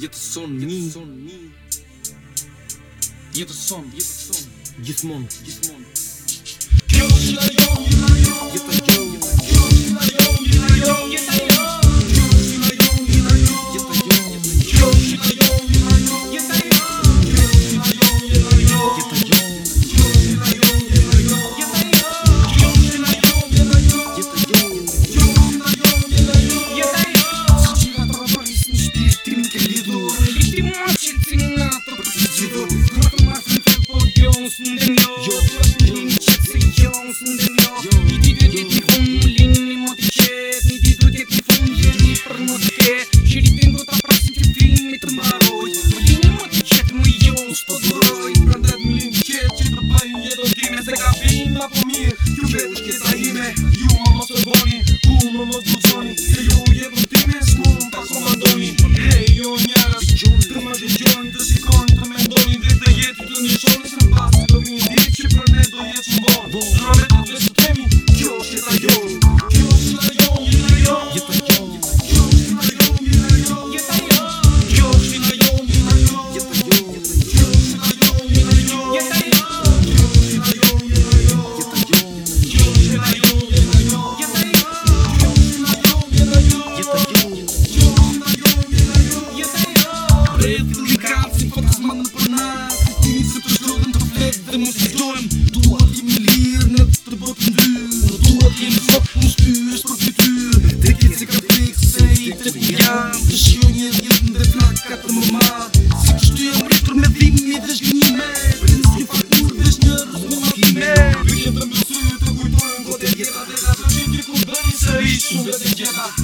jetëson një jetëson një jetëson jetëson gjithmonë gjithmonë kjo është Dis-moi vetë Në krapë që fëtë po shmanë në përna Ti një se të shkërën të fletë dhe më shkëtojmë Duat jemi lirë në të botë në dyrë Duat jemi shokë në shkyrës për të tyrë Dhe kitë se ka pikë se i të të jam Të shio një vjetë në dhe flakat të Si që të rritur me dhimi dhe shkënjime Për në shkën faktur dhe shkënjërës më makime Për jetë në mësë të kujtojmë kote gjeta Dhe ka të gjithë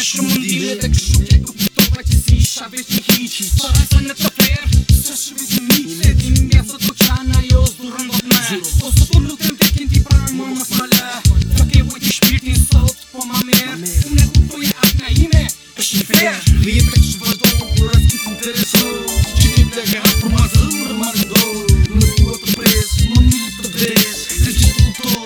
shumë ndime dhe këshu Që kuptova pra që si vetë një hiqi Së në të fler, së shumë të mikë Se po jo së më vekin ti pra më më së mële Të ke vujt i shpirtin sot, po ma mer Unë e kuptoj e akna ime, është një fler e kështë vërdo, kur është kësë intereso Që ti të ke hapë për ma zëmër ma rëndo Në kua të pres, më një të des të kuptoj,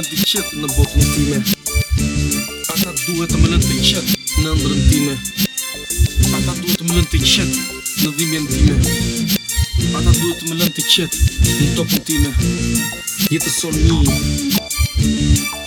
në në botën time Ata duhet të më lënë të qet në ndërën time Ata duhet të më lënë të qet në dhimjen time Ata duhet të më lënë të qet në topën time Jetë son një